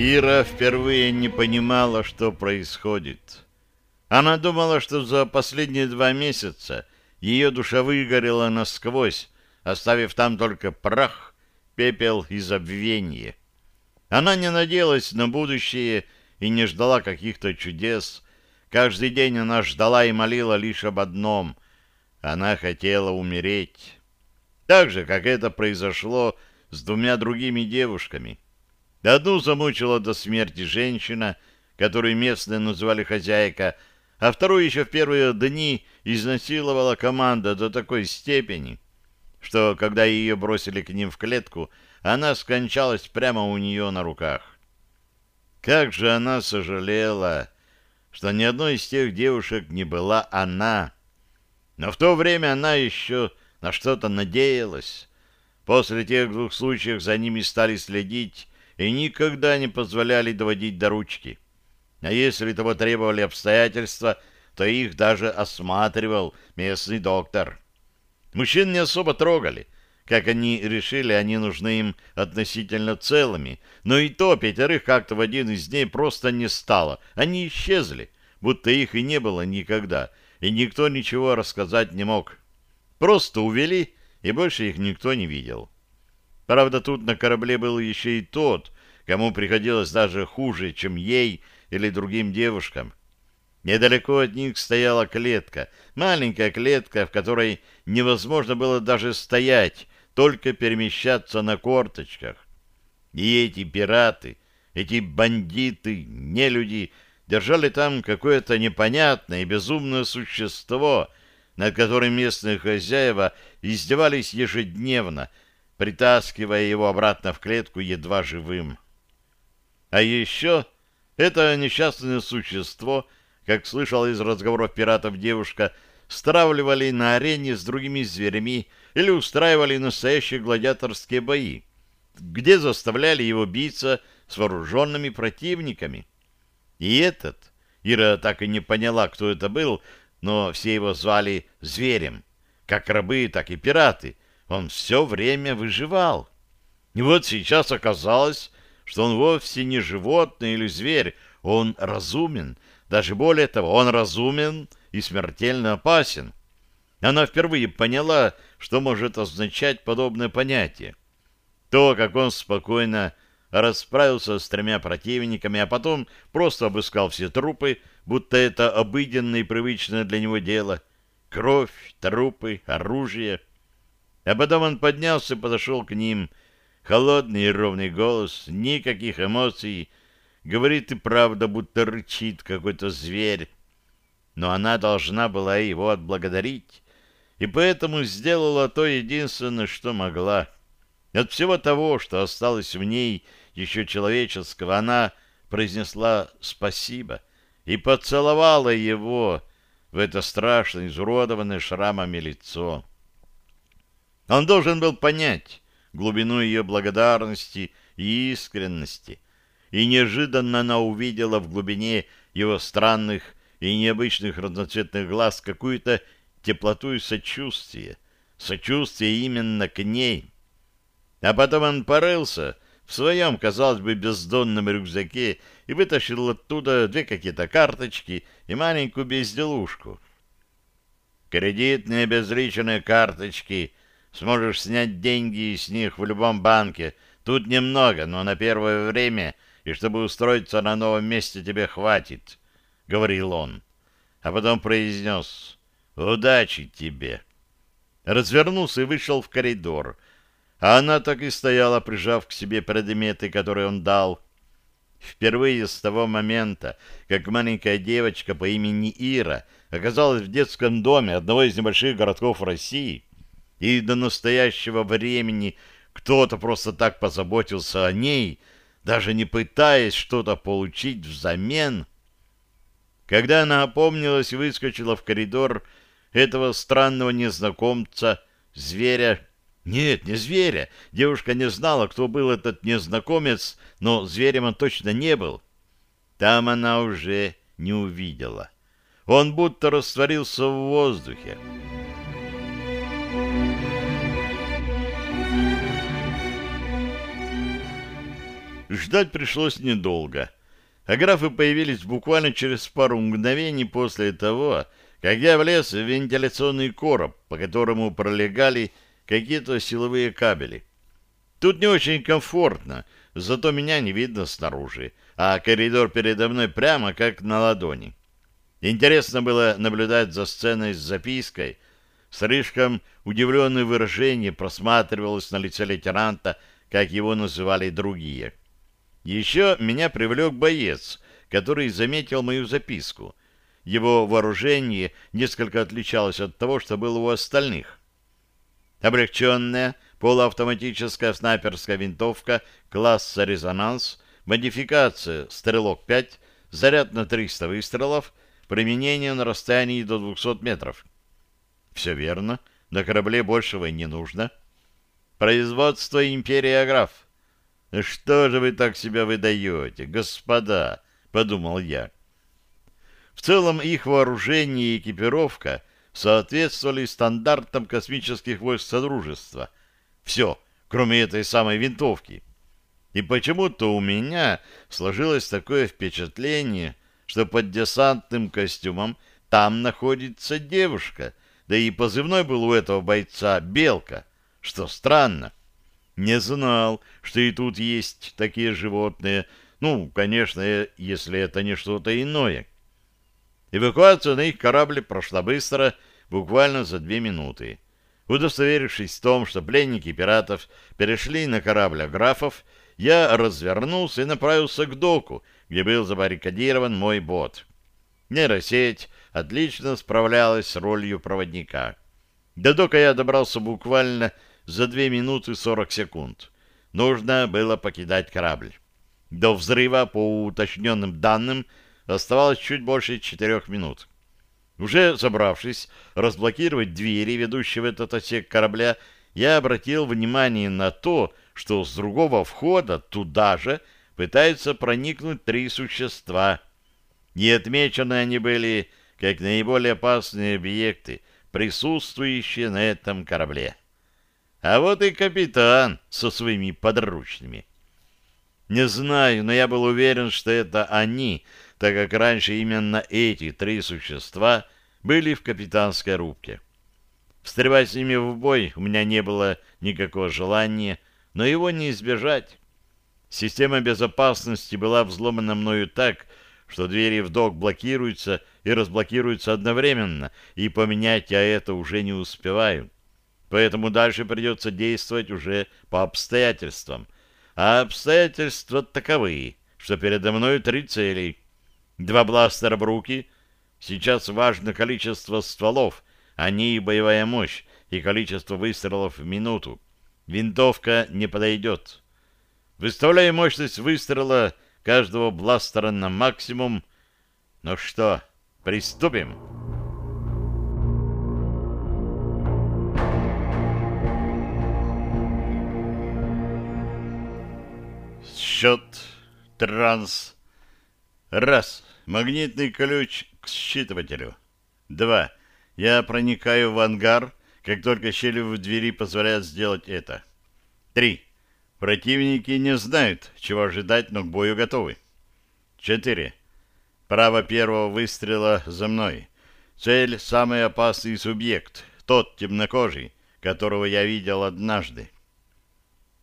Ира впервые не понимала, что происходит. Она думала, что за последние два месяца ее душа выгорела насквозь, оставив там только прах, пепел и забвение. Она не надеялась на будущее и не ждала каких-то чудес. Каждый день она ждала и молила лишь об одном — она хотела умереть. Так же, как это произошло с двумя другими девушками — Одну замучила до смерти женщина, которую местные называли хозяйка, а вторую еще в первые дни изнасиловала команда до такой степени, что, когда ее бросили к ним в клетку, она скончалась прямо у нее на руках. Как же она сожалела, что ни одной из тех девушек не была она. Но в то время она еще на что-то надеялась. После тех двух случаев за ними стали следить и никогда не позволяли доводить до ручки. А если того требовали обстоятельства, то их даже осматривал местный доктор. Мужчин не особо трогали. Как они решили, они нужны им относительно целыми. Но и то пятерых как-то в один из дней просто не стало. Они исчезли, будто их и не было никогда, и никто ничего рассказать не мог. Просто увели, и больше их никто не видел. Правда, тут на корабле был еще и тот, кому приходилось даже хуже, чем ей или другим девушкам. Недалеко от них стояла клетка, маленькая клетка, в которой невозможно было даже стоять, только перемещаться на корточках. И эти пираты, эти бандиты, нелюди держали там какое-то непонятное и безумное существо, над которым местные хозяева издевались ежедневно, притаскивая его обратно в клетку едва живым. А еще это несчастное существо, как слышал из разговоров пиратов девушка, стравливали на арене с другими зверями или устраивали настоящие гладиаторские бои, где заставляли его биться с вооруженными противниками. И этот, Ира так и не поняла, кто это был, но все его звали Зверем, как рабы, так и пираты — он все время выживал. И вот сейчас оказалось, что он вовсе не животное или зверь, он разумен. Даже более того, он разумен и смертельно опасен. Она впервые поняла, что может означать подобное понятие. То, как он спокойно расправился с тремя противниками, а потом просто обыскал все трупы, будто это обыденное и привычное для него дело. Кровь, трупы, оружие — а потом он поднялся и подошел к ним. Холодный и ровный голос, никаких эмоций. Говорит и правда, будто рычит какой-то зверь. Но она должна была его отблагодарить, и поэтому сделала то единственное, что могла. От всего того, что осталось в ней еще человеческого, она произнесла «спасибо» и поцеловала его в это страшно изуродованное шрамами лицо. Он должен был понять глубину ее благодарности и искренности, и неожиданно она увидела в глубине его странных и необычных разноцветных глаз какую-то теплоту и сочувствие, сочувствие именно к ней. А потом он порылся в своем, казалось бы, бездонном рюкзаке и вытащил оттуда две какие-то карточки и маленькую безделушку. Кредитные безличные карточки Сможешь снять деньги с них в любом банке. Тут немного, но на первое время, и чтобы устроиться на новом месте тебе хватит, — говорил он. А потом произнес «Удачи тебе». Развернулся и вышел в коридор. А она так и стояла, прижав к себе предметы, которые он дал. Впервые с того момента, как маленькая девочка по имени Ира оказалась в детском доме одного из небольших городков России, и до настоящего времени кто-то просто так позаботился о ней, даже не пытаясь что-то получить взамен. Когда она опомнилась и выскочила в коридор этого странного незнакомца, зверя, нет, не зверя, девушка не знала, кто был этот незнакомец, но зверем он точно не был. Там она уже не увидела. Он будто растворился в воздухе. Ждать пришлось недолго. А графы появились буквально через пару мгновений после того, как я влез в вентиляционный короб, по которому пролегали какие-то силовые кабели. Тут не очень комфортно, зато меня не видно снаружи, а коридор передо мной прямо как на ладони. Интересно было наблюдать за сценой с запиской. Слишком удивленное выражение просматривалось на лице лейтенанта, как его называли другие. Еще меня привлек боец, который заметил мою записку. Его вооружение несколько отличалось от того, что было у остальных. Облегченная полуавтоматическая снайперская винтовка класса «Резонанс», модификация «Стрелок-5», заряд на 300 выстрелов, применение на расстоянии до 200 метров. Все верно, на корабле большего не нужно. Производство «Империя Граф». «Что же вы так себя выдаете, господа?» — подумал я. В целом их вооружение и экипировка соответствовали стандартам космических войск Содружества. Все, кроме этой самой винтовки. И почему-то у меня сложилось такое впечатление, что под десантным костюмом там находится девушка, да и позывной был у этого бойца «Белка», что странно. Не знал, что и тут есть такие животные. Ну, конечно, если это не что-то иное. Эвакуация на их корабле прошла быстро, буквально за две минуты. Удостоверившись в том, что пленники пиратов перешли на корабль графов, я развернулся и направился к доку, где был забаррикадирован мой бот. Нейросеть отлично справлялась с ролью проводника. До дока я добрался буквально за 2 минуты 40 секунд. Нужно было покидать корабль. До взрыва, по уточненным данным, оставалось чуть больше четырех минут. Уже собравшись разблокировать двери, ведущие в этот отсек корабля, я обратил внимание на то, что с другого входа туда же пытаются проникнуть три существа. Не отмечены они были как наиболее опасные объекты, присутствующие на этом корабле. А вот и капитан со своими подручными. Не знаю, но я был уверен, что это они, так как раньше именно эти три существа были в капитанской рубке. Встревать с ними в бой у меня не было никакого желания, но его не избежать. Система безопасности была взломана мною так, что двери в док блокируются и разблокируются одновременно, и поменять я это уже не успеваю. Поэтому дальше придется действовать уже по обстоятельствам. А обстоятельства таковы, что передо мной три цели. Два бластера в руки. Сейчас важно количество стволов, а не боевая мощь, и количество выстрелов в минуту. Винтовка не подойдет. Выставляю мощность выстрела каждого бластера на максимум. Ну что, приступим?» Счет. Транс. Раз. Магнитный ключ к считывателю. Два. Я проникаю в ангар, как только щели в двери позволяют сделать это. Три. Противники не знают, чего ожидать, но к бою готовы. Четыре. Право первого выстрела за мной. Цель — самый опасный субъект, тот темнокожий, которого я видел однажды.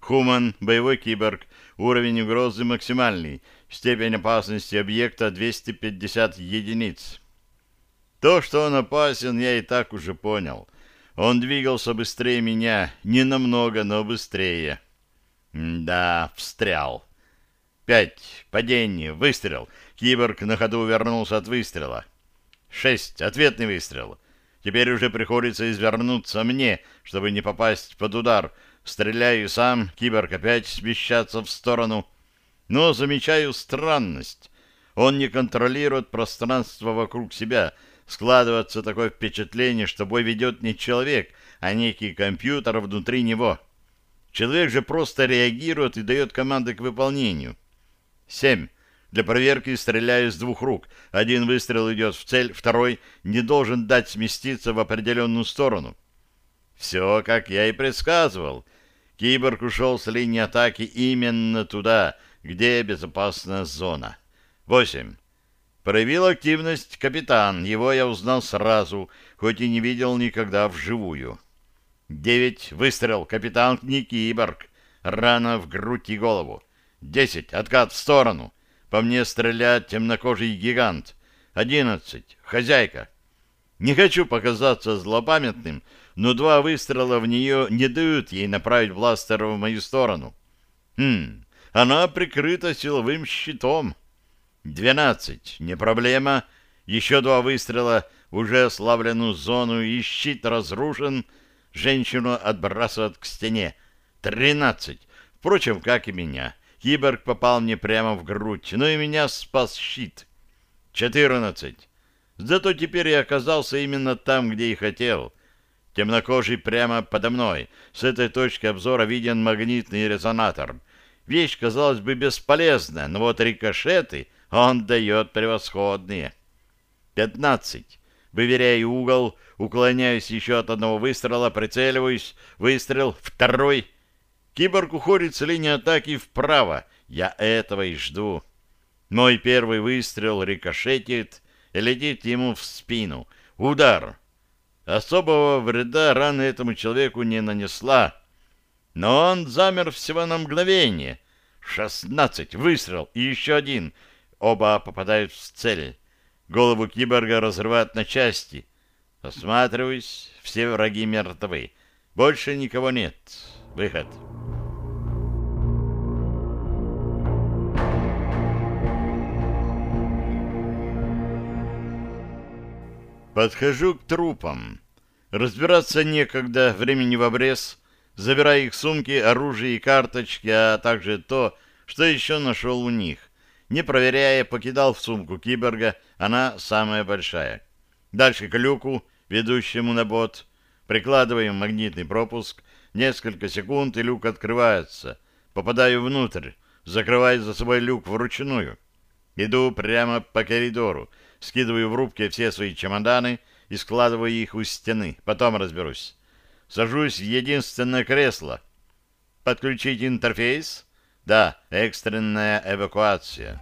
Хуман, боевой киборг, уровень угрозы максимальный, степень опасности объекта 250 единиц. То, что он опасен, я и так уже понял. Он двигался быстрее меня, не намного, но быстрее. да, встрял. Пять. Падение. Выстрел. Киборг на ходу вернулся от выстрела. Шесть. Ответный выстрел. Теперь уже приходится извернуться мне, чтобы не попасть под удар, Стреляю сам, киборг опять смещаться в сторону. Но замечаю странность. Он не контролирует пространство вокруг себя. Складывается такое впечатление, что бой ведет не человек, а некий компьютер внутри него. Человек же просто реагирует и дает команды к выполнению. Семь. Для проверки стреляю с двух рук. Один выстрел идет в цель, второй не должен дать сместиться в определенную сторону. Все, как я и предсказывал. Киборг ушел с линии атаки именно туда, где безопасная зона. Восемь. Проявил активность капитан. Его я узнал сразу, хоть и не видел никогда вживую. Девять. Выстрел. Капитан не киборг. Рана в грудь и голову. Десять. Откат в сторону. По мне стреляет темнокожий гигант. Одиннадцать. Хозяйка. Не хочу показаться злопамятным, но два выстрела в нее не дают ей направить бластер в мою сторону. Хм, она прикрыта силовым щитом. Двенадцать. Не проблема. Еще два выстрела в уже ослабленную зону, и щит разрушен. Женщину отбрасывают к стене. Тринадцать. Впрочем, как и меня. Киборг попал мне прямо в грудь, но и меня спас щит. Четырнадцать. Зато теперь я оказался именно там, где и хотел. Темнокожий прямо подо мной. С этой точки обзора виден магнитный резонатор. Вещь, казалось бы, бесполезная, но вот рикошеты он дает превосходные. Пятнадцать. Выверяю угол, уклоняюсь еще от одного выстрела, прицеливаюсь, выстрел, второй. Киборг уходит с линии атаки вправо. Я этого и жду. Мой первый выстрел рикошетит и летит ему в спину. Удар. Особого вреда рана этому человеку не нанесла. Но он замер всего на мгновение. Шестнадцать. Выстрел. И еще один. Оба попадают в цель. Голову киборга разрывают на части. Осматриваюсь. Все враги мертвы. Больше никого нет. Выход. Подхожу к трупам. Разбираться некогда, времени в обрез. Забираю их сумки, оружие и карточки, а также то, что еще нашел у них. Не проверяя, покидал в сумку киборга, она самая большая. Дальше к люку, ведущему на бот. Прикладываем магнитный пропуск. Несколько секунд, и люк открывается. Попадаю внутрь, закрываю за собой люк вручную. Иду прямо по коридору скидываю в рубке все свои чемоданы и складываю их у стены. Потом разберусь. Сажусь в единственное кресло. Подключить интерфейс? Да, экстренная эвакуация.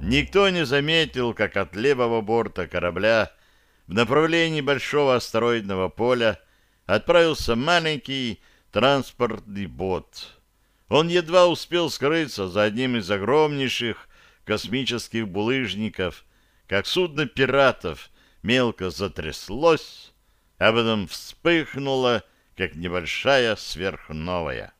Никто не заметил, как от левого борта корабля в направлении большого астероидного поля отправился маленький транспортный бот. Он едва успел скрыться за одним из огромнейших космических булыжников, как судно пиратов мелко затряслось, а потом вспыхнуло, как небольшая сверхновая.